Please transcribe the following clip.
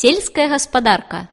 Сельская господарка.